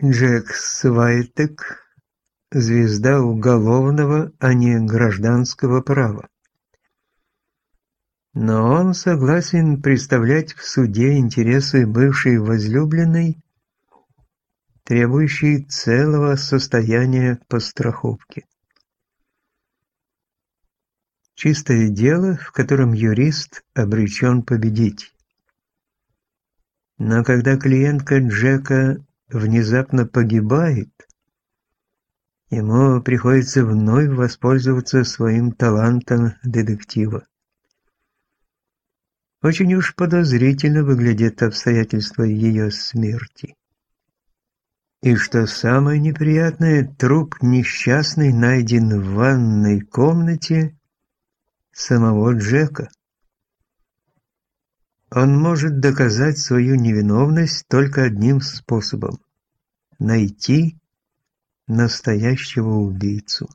Джек Свайтек – звезда уголовного, а не гражданского права. Но он согласен представлять в суде интересы бывшей возлюбленной, требующей целого состояния по страховке. Чистое дело, в котором юрист обречен победить. Но когда клиентка Джека внезапно погибает, ему приходится вновь воспользоваться своим талантом детектива. Очень уж подозрительно выглядит обстоятельства ее смерти. И что самое неприятное, труп несчастный найден в ванной комнате самого Джека. Он может доказать свою невиновность только одним способом – найти настоящего убийцу.